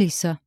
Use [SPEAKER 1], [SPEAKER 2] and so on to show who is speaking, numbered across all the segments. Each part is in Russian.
[SPEAKER 1] Алиса.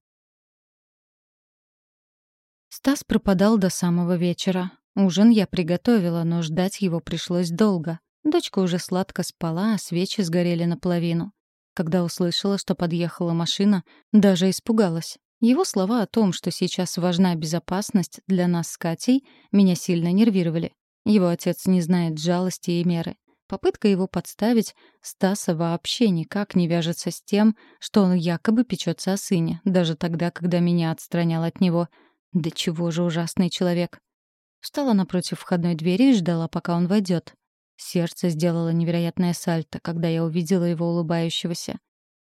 [SPEAKER 1] Стас пропадал до самого вечера. Ужин я приготовила, но ждать его пришлось долго. Дочка уже сладко спала, а свечи сгорели наполовину. Когда услышала, что подъехала машина, даже испугалась. Его слова о том, что сейчас важна безопасность для нас с Катей, меня сильно нервировали. Его отец не знает жалости и меры. Попытка его подставить Стаса вообще никак не вяжется с тем, что он якобы печется о сыне, даже тогда, когда меня отстранял от него. Да чего же ужасный человек. Встала напротив входной двери и ждала, пока он войдет. Сердце сделало невероятное сальто, когда я увидела его улыбающегося.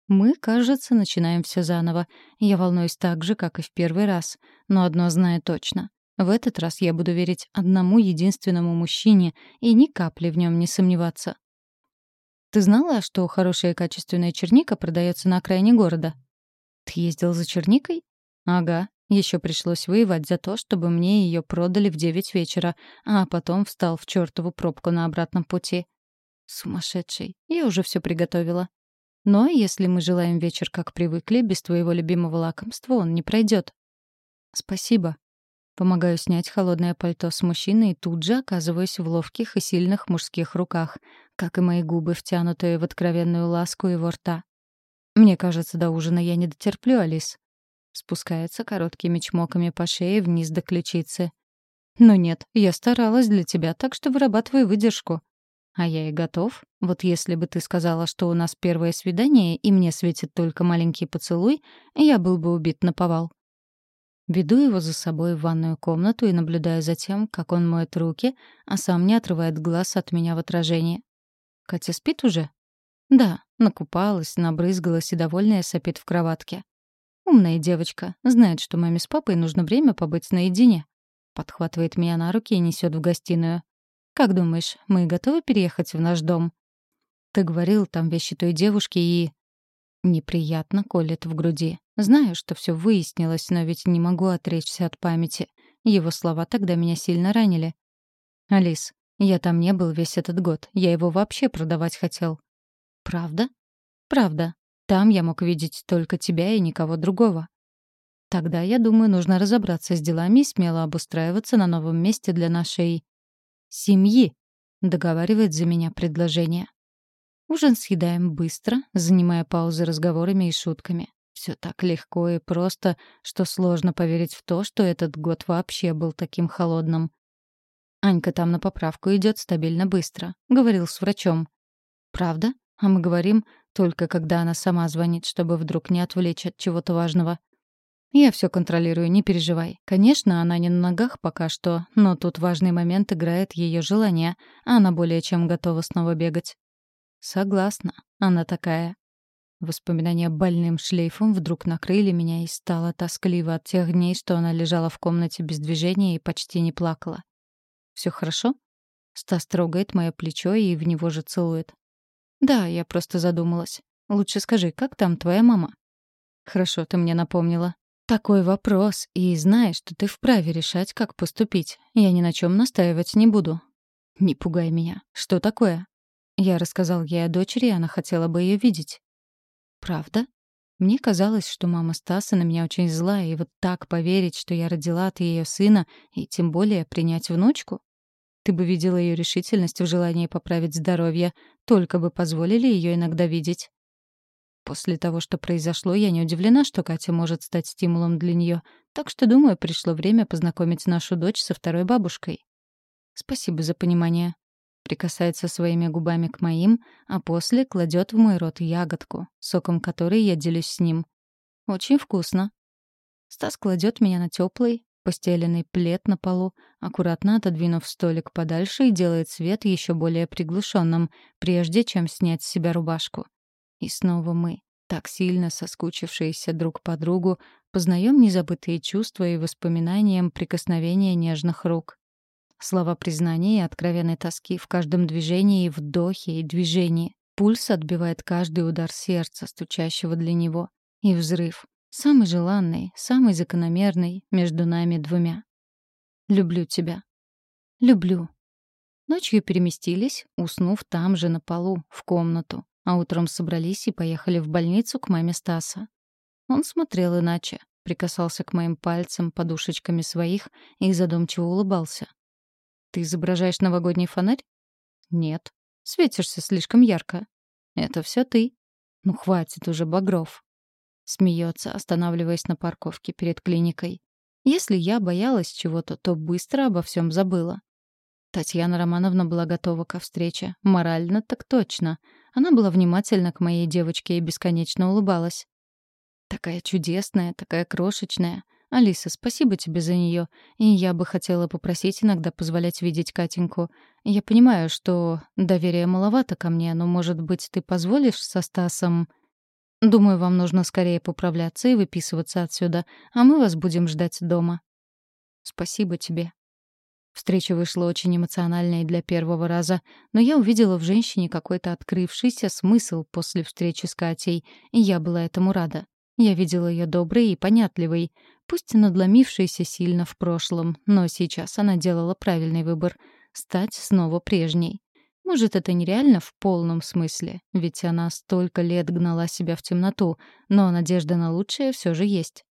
[SPEAKER 1] Мы, кажется, начинаем все заново. Я волнуюсь так же, как и в первый раз. Но одно знаю точно. В этот раз я буду верить одному единственному мужчине и ни капли в нем не сомневаться. Ты знала, что хорошая качественная черника продается на окраине города? Ты ездил за черникой? Ага. Еще пришлось воевать за то, чтобы мне ее продали в девять вечера, а потом встал в чертову пробку на обратном пути. Сумасшедший. Я уже все приготовила. Но если мы желаем вечер, как привыкли, без твоего любимого лакомства он не пройдет. Спасибо. Помогаю снять холодное пальто с мужчины и тут же оказываюсь в ловких и сильных мужских руках, как и мои губы, втянутые в откровенную ласку его рта. Мне кажется, до ужина я не дотерплю, Алис. Спускается короткими чмоками по шее вниз до ключицы. Но нет, я старалась для тебя, так что вырабатывай выдержку. А я и готов. Вот если бы ты сказала, что у нас первое свидание, и мне светит только маленький поцелуй, я был бы убит на повал. Веду его за собой в ванную комнату и наблюдаю за тем, как он моет руки, а сам не отрывает глаз от меня в отражении. «Катя спит уже?» «Да, накупалась, набрызгалась и довольная сопит в кроватке». «Умная девочка, знает, что маме с папой нужно время побыть наедине». Подхватывает меня на руки и несет в гостиную. «Как думаешь, мы готовы переехать в наш дом?» «Ты говорил, там вещи той девушки и...» Неприятно колет в груди. Знаю, что все выяснилось, но ведь не могу отречься от памяти. Его слова тогда меня сильно ранили. «Алис, я там не был весь этот год. Я его вообще продавать хотел». «Правда?» «Правда. Там я мог видеть только тебя и никого другого». «Тогда, я думаю, нужно разобраться с делами и смело обустраиваться на новом месте для нашей... семьи», — договаривает за меня предложение. Ужин съедаем быстро, занимая паузы разговорами и шутками. Все так легко и просто, что сложно поверить в то, что этот год вообще был таким холодным. Анька там на поправку идет стабильно быстро, говорил с врачом. Правда? А мы говорим только когда она сама звонит, чтобы вдруг не отвлечь от чего-то важного. Я все контролирую, не переживай. Конечно, она не на ногах пока что, но тут важный момент играет ее желание, а она более чем готова снова бегать. Согласна, она такая. Воспоминания больным шлейфом вдруг накрыли меня и стало тоскливо от тех дней, что она лежала в комнате без движения и почти не плакала. Все хорошо?» Стас трогает мое плечо и в него же целует. «Да, я просто задумалась. Лучше скажи, как там твоя мама?» «Хорошо, ты мне напомнила. Такой вопрос, и знаешь, что ты вправе решать, как поступить. Я ни на чем настаивать не буду. Не пугай меня. Что такое?» Я рассказал ей о дочери, и она хотела бы ее видеть. Правда? Мне казалось, что мама Стаса на меня очень злая, и вот так поверить, что я родила от ее сына, и тем более принять внучку? Ты бы видела ее решительность в желании поправить здоровье, только бы позволили ее иногда видеть. После того, что произошло, я не удивлена, что Катя может стать стимулом для нее, так что, думаю, пришло время познакомить нашу дочь со второй бабушкой. Спасибо за понимание прикасается своими губами к моим, а после кладет в мой рот ягодку, соком которой я делюсь с ним. Очень вкусно. Стас кладет меня на теплый, постеленный плед на полу, аккуратно отодвинув столик подальше и делает свет еще более приглушенным, прежде чем снять с себя рубашку. И снова мы, так сильно соскучившиеся друг по другу, познаем незабытые чувства и воспоминания прикосновения нежных рук. Слова признания и откровенной тоски в каждом движении и вдохе и движении. Пульс отбивает каждый удар сердца, стучащего для него. И взрыв. Самый желанный, самый закономерный между нами двумя. Люблю тебя. Люблю. Ночью переместились, уснув там же на полу, в комнату, а утром собрались и поехали в больницу к маме Стаса. Он смотрел иначе, прикасался к моим пальцам подушечками своих и задумчиво улыбался. «Ты изображаешь новогодний фонарь?» «Нет. Светишься слишком ярко». «Это все ты». «Ну, хватит уже, Багров». Смеется, останавливаясь на парковке перед клиникой. Если я боялась чего-то, то быстро обо всем забыла. Татьяна Романовна была готова ко встрече. Морально так точно. Она была внимательна к моей девочке и бесконечно улыбалась. Такая чудесная, такая крошечная. Алиса, спасибо тебе за нее. И я бы хотела попросить иногда позволять видеть Катеньку. Я понимаю, что доверия маловато ко мне, но, может быть, ты позволишь со Стасом... Думаю, вам нужно скорее поправляться и выписываться отсюда, а мы вас будем ждать дома. Спасибо тебе. Встреча вышла очень эмоциональной для первого раза, но я увидела в женщине какой-то открывшийся смысл после встречи с Катей, и я была этому рада. Я видела ее доброй и понятливой, пусть надломившейся сильно в прошлом, но сейчас она делала правильный выбор — стать снова прежней. Может, это нереально в полном смысле, ведь она столько лет гнала себя в темноту, но надежда на лучшее все же есть.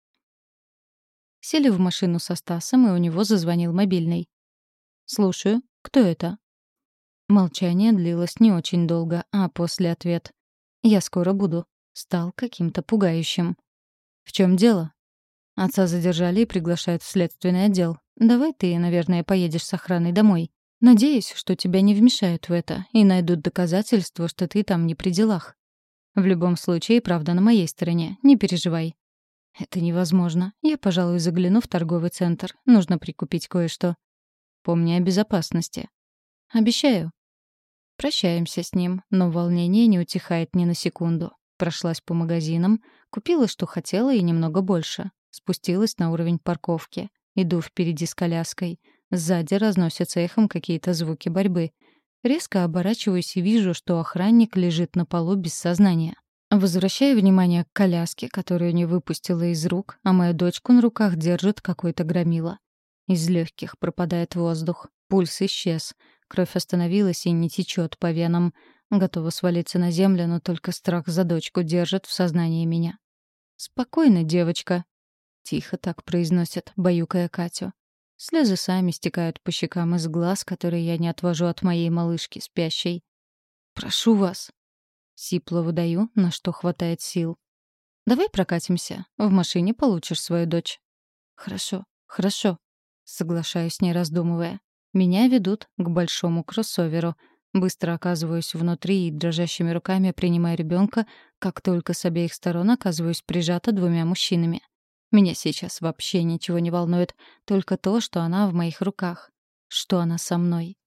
[SPEAKER 1] Сели в машину со Стасом, и у него зазвонил мобильный. «Слушаю. Кто это?» Молчание длилось не очень долго, а после ответ. «Я скоро буду» стал каким-то пугающим. «В чем дело?» Отца задержали и приглашают в следственный отдел. Давай ты, наверное, поедешь с охраной домой. Надеюсь, что тебя не вмешают в это и найдут доказательства, что ты там не при делах. В любом случае, правда на моей стороне. Не переживай. Это невозможно. Я, пожалуй, загляну в торговый центр. Нужно прикупить кое-что. Помни о безопасности. Обещаю. Прощаемся с ним, но волнение не утихает ни на секунду. Прошлась по магазинам, купила, что хотела, и немного больше. Спустилась на уровень парковки. Иду впереди с коляской. Сзади разносятся эхом какие-то звуки борьбы. Резко оборачиваюсь и вижу, что охранник лежит на полу без сознания. Возвращаю внимание к коляске, которую не выпустила из рук, а мою дочку на руках держит какой-то громила. Из легких пропадает воздух. Пульс исчез. Кровь остановилась и не течет по венам. Готова свалиться на землю, но только страх за дочку держит в сознании меня. «Спокойно, девочка», — тихо так произносят, баюкая Катю. Слезы сами стекают по щекам из глаз, которые я не отвожу от моей малышки, спящей. «Прошу вас». Сипло выдаю, на что хватает сил. «Давай прокатимся. В машине получишь свою дочь». «Хорошо, хорошо», — соглашаюсь, не раздумывая. Меня ведут к большому кроссоверу — Быстро оказываюсь внутри и дрожащими руками принимаю ребенка, как только с обеих сторон оказываюсь прижата двумя мужчинами. Меня сейчас вообще ничего не волнует, только то, что она в моих руках, что она со мной.